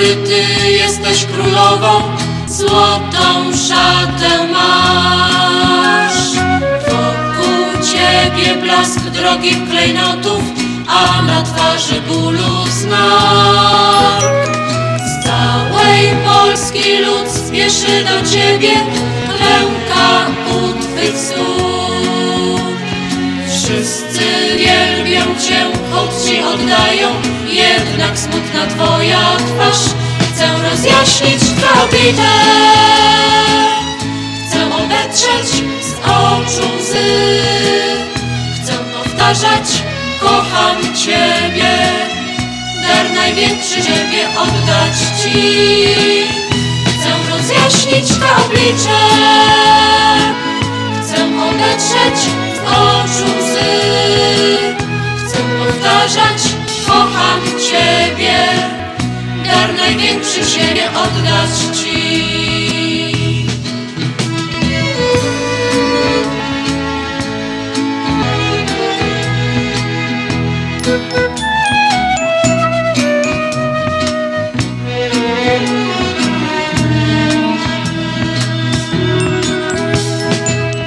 Ty jesteś królową, złotą szatę masz. Wokół Ciebie blask drogich klejnotów, a na twarzy bólu znak. Z całej Polski lud spieszy do Ciebie, klęka u Twych stóp. Wszyscy wielbią Cię, hołd Ci oddają, jednak smutna Twoja twarz. Chcę rozjaśnić Twe obite, chcę obetrzeć z oczu łzy. Chcę powtarzać, kocham Ciebie, dar największy Ciebie oddać Ci. Chcę rozjaśnić Twe oblicze, największy siebie oddać Ci.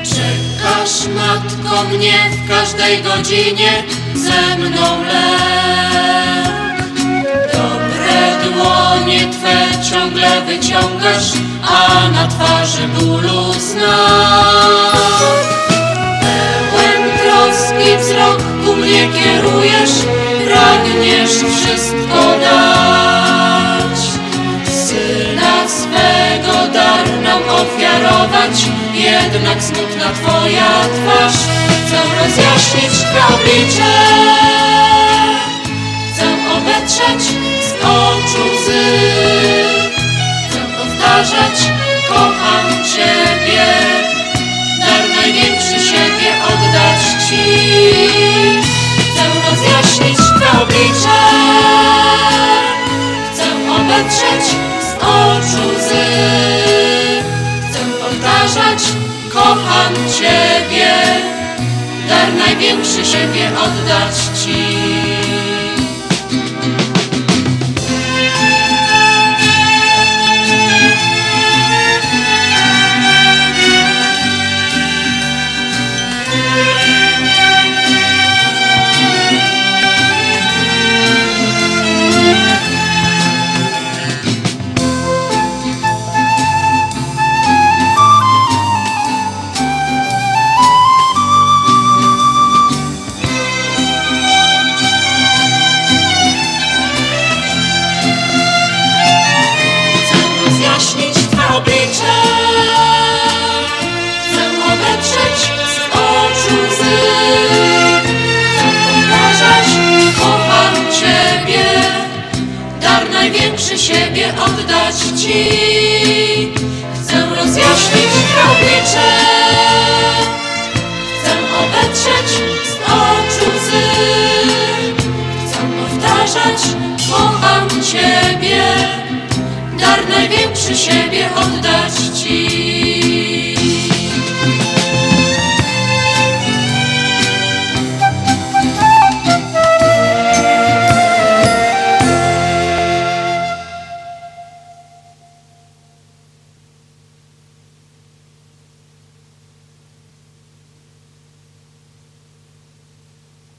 Czekasz, matko, mnie w każdej godzinie ze mną lek. Dłonie Twe ciągle wyciągasz, a na twarzy bólu znak. Pełen troski wzrok ku mnie kierujesz, pragniesz wszystko dać. Syna swego dar nam ofiarować, jednak smutna Twoja twarz. Chcę rozjaśnić oblicze, Ciebie, dar największy siebie oddać Ci. Siebie oddać Ci. Chcę rozjaśnić oblicze, chcę obetrzeć z oczu łzy. Chcę powtarzać, kocham Ciebie, dar największy siebie oddać